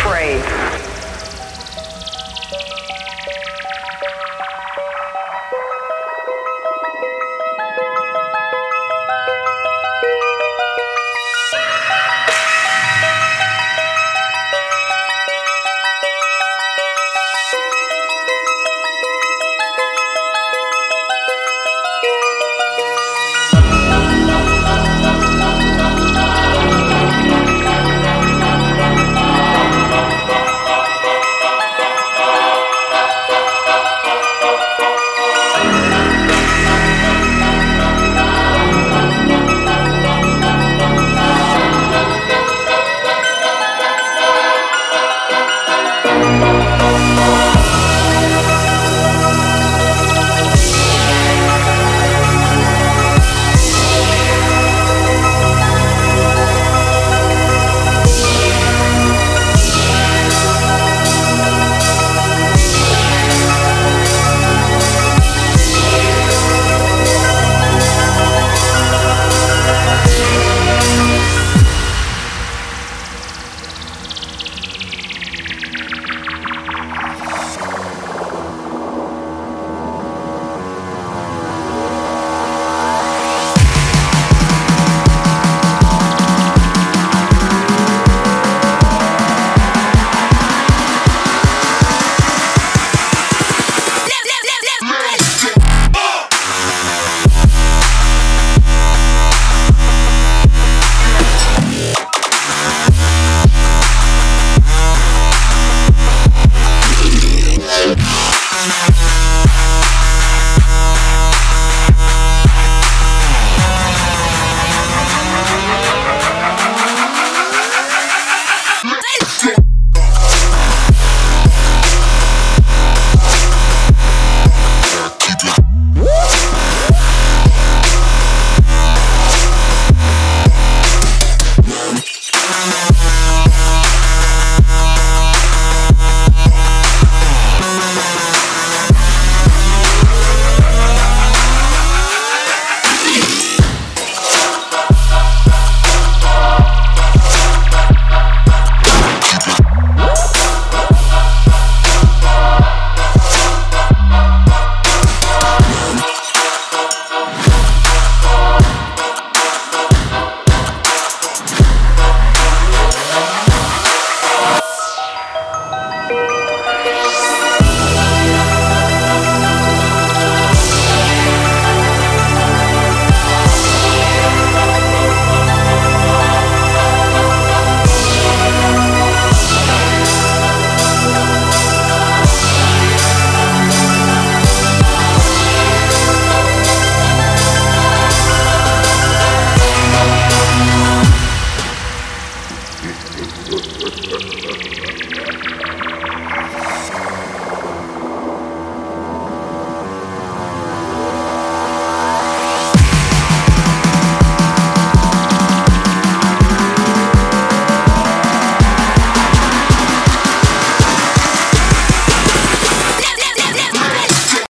afraid.